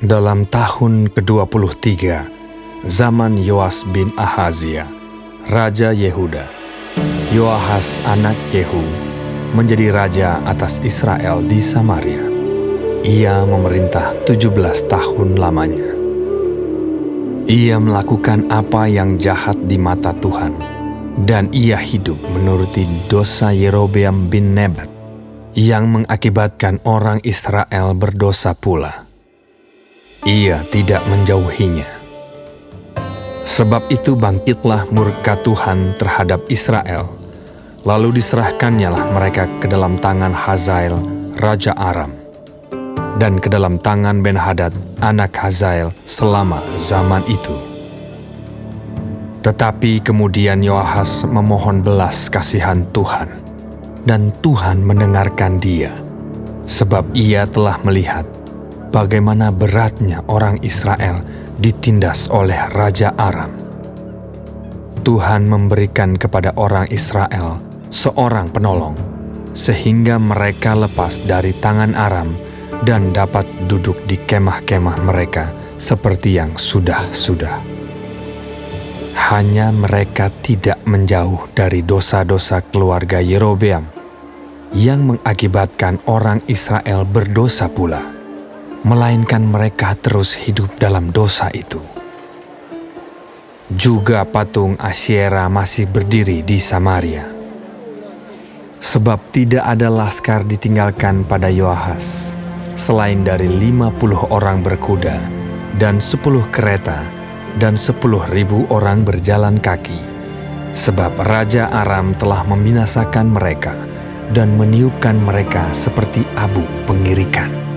Dalam tahun ke-23, zaman Yoas bin Ahazia, Raja Yehuda, Yoahas anak Yehu menjadi raja atas Israel di Samaria. Ia memerintah 17 tahun lamanya. Ia melakukan apa yang jahat di mata Tuhan, dan ia hidup menuruti dosa Yerobeam bin Nebat yang mengakibatkan orang Israel berdosa pula ia tidak menjauhinya. Sebab itu bangkitlah murka Tuhan terhadap Israel, lalu diserahkannya lah mereka ke dalam tangan Hazael, Raja Aram, dan ke dalam tangan Ben-Hadad, anak Hazael, selama zaman itu. Tetapi kemudian Yoahas memohon belas kasihan Tuhan, dan Tuhan mendengarkan dia, sebab ia telah melihat bagaimana beratnya orang Israel ditindas oleh Raja Aram. Tuhan memberikan kepada orang Israel seorang penolong, sehingga mereka lepas dari tangan Aram dan dapat duduk di kemah-kemah mereka seperti yang sudah-sudah. Hanya mereka tidak menjauh dari dosa-dosa keluarga Yerobeam yang mengakibatkan orang Israel berdosa pula melainkan mereka terus hidup dalam dosa itu. Juga patung Asyera masih berdiri di Samaria. Sebab tidak ada laskar ditinggalkan pada Yoahas, selain dari lima puluh orang berkuda dan sepuluh kereta dan sepuluh ribu orang berjalan kaki. Sebab Raja Aram telah membinasakan mereka dan meniupkan mereka seperti abu pengirikan.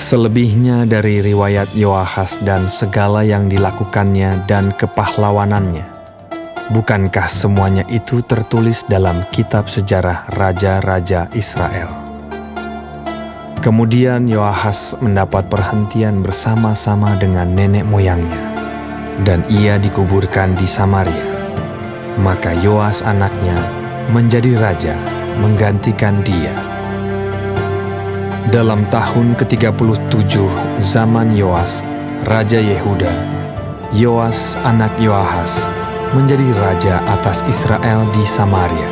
Selebihnya dari riwayat Yoahas dan segala yang dilakukannya dan kepahlawanannya, bukankah semuanya itu tertulis dalam kitab sejarah raja-raja Israel? Kemudian Yoahas mendapat perhentian bersama-sama dengan nenek moyangnya, dan ia dikuburkan di Samaria. Maka Yoas anaknya menjadi raja menggantikan dia. Dalam tahun ke-37 zaman Yoas, Raja Yehuda, Yoas anak Yoahas menjadi raja atas Israel di Samaria.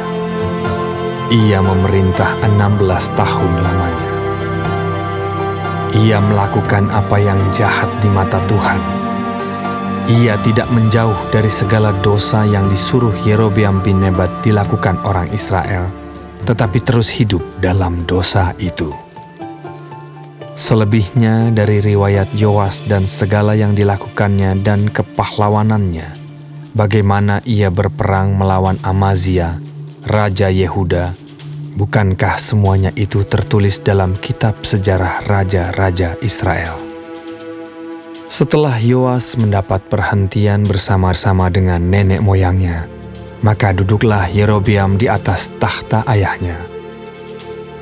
Ia memerintah 16 tahun lamanya. Ia melakukan apa yang jahat di mata Tuhan. Ia tidak menjauh dari segala dosa yang disuruh Yerobeam bin Nebat dilakukan orang Israel, tetapi terus hidup dalam dosa itu. Selebihnya dari riwayat Yoas dan segala yang dilakukannya dan kepahlawanannya, bagaimana ia berperang melawan Amazia, Raja Yehuda, bukankah semuanya itu tertulis dalam kitab sejarah Raja-Raja Israel? Setelah Yoas mendapat perhentian bersama-sama dengan nenek moyangnya, maka duduklah Yerobiam di atas tahta ayahnya.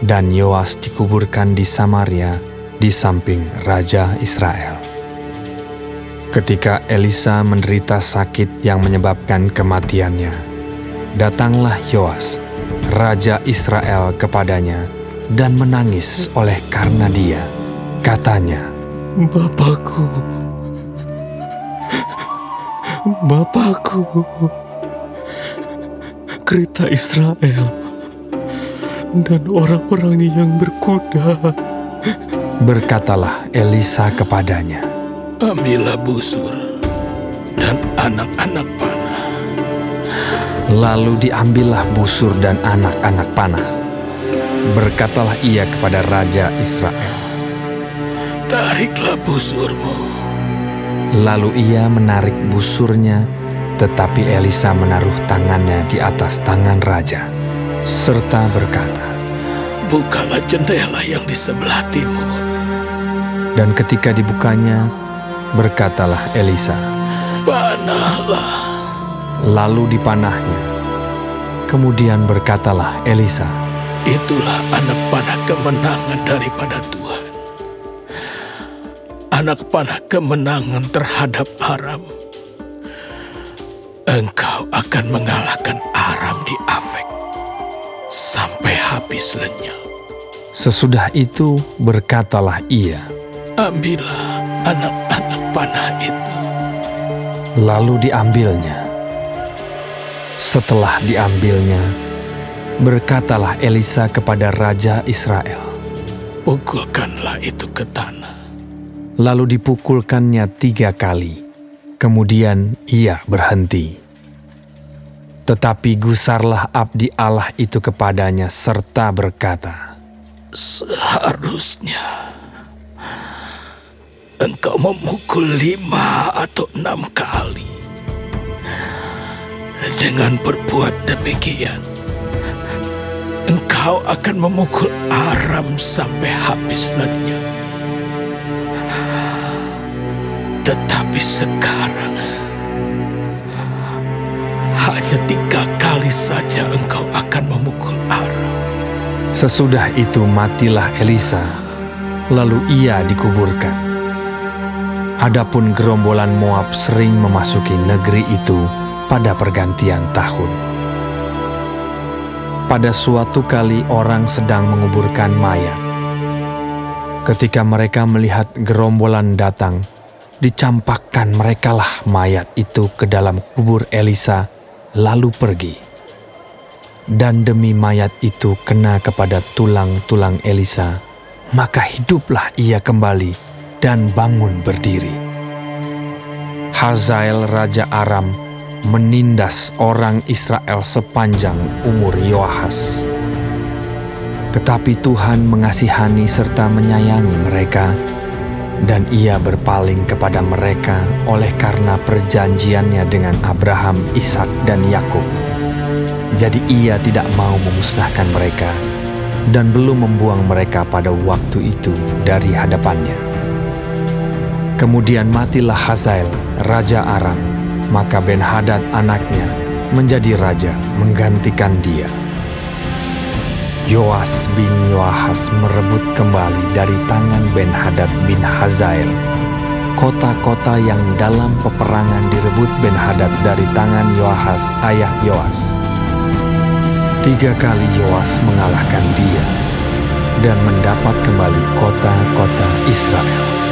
Dan Yoas dikuburkan di Samaria, di samping Raja Israel. Ketika Elisa menderita sakit yang menyebabkan kematiannya, datanglah Yoas, Raja Israel kepadanya dan menangis oleh karena dia. Katanya, Bapakku, Bapakku, kereta Israel dan orang-orangnya yang berkuda. Berkatalah Elisa kepadanya, Ambillah busur dan anak-anak panah. Lalu diambillah busur dan anak-anak panah. Berkatalah ia kepada Raja Israel, Tariklah busurmu. Lalu ia menarik busurnya, tetapi Elisa menaruh tangannya di atas tangan raja, serta berkata, Bukalah jendela yang di sebelah timur dan ketika dibukanya, berkatalah Elisa, Panahlah. Lalu dipanahnya. Kemudian berkatalah Elisa, Itulah anak panah kemenangan daripada Tuhan. Anak panah kemenangan terhadap Aram. Engkau akan mengalahkan Aram di Afek sampai habis lenyap. Sesudah itu berkatalah ia, ambillah anak-anak panah itu. Lalu diambilnya. Setelah diambilnya, berkatalah Elisa kepada Raja Israel. Pukulkanlah itu ke tanah. Lalu dipukulkannya tiga kali. Kemudian ia berhenti. Tetapi gusarlah abdi Allah itu kepadanya serta berkata, Seharusnya engkau memukul lima atau enam kali. Dengan berbuat demikian, engkau akan memukul Aram sampai habis lenyap. Tetapi sekarang, hanya tiga kali saja engkau akan memukul Aram. Sesudah itu matilah Elisa, lalu ia dikuburkan. Adapun gerombolan Moab sering memasuki negeri itu pada pergantian tahun. Pada suatu kali orang sedang menguburkan mayat. Ketika mereka melihat gerombolan datang, dicampakkan merekalah mayat itu ke dalam kubur Elisa, lalu pergi. Dan demi mayat itu kena kepada tulang-tulang Elisa, maka hiduplah ia kembali dan bangun berdiri. Hazael Raja Aram menindas orang Israel sepanjang umur Yoahas. Tetapi Tuhan mengasihani serta menyayangi mereka, dan ia berpaling kepada mereka oleh karena perjanjiannya dengan Abraham, Ishak, dan Yakub. Jadi ia tidak mau memusnahkan mereka dan belum membuang mereka pada waktu itu dari hadapannya. Kemudian matilah Hazael, Raja Aram, maka Ben-Hadad anaknya menjadi raja menggantikan dia. Yoas bin Yoahas merebut kembali dari tangan Ben-Hadad bin Hazael kota-kota yang dalam peperangan direbut Ben-Hadad dari tangan Yoahas ayah Yoas. Tiga kali Yoas mengalahkan dia dan mendapat kembali kota-kota Israel.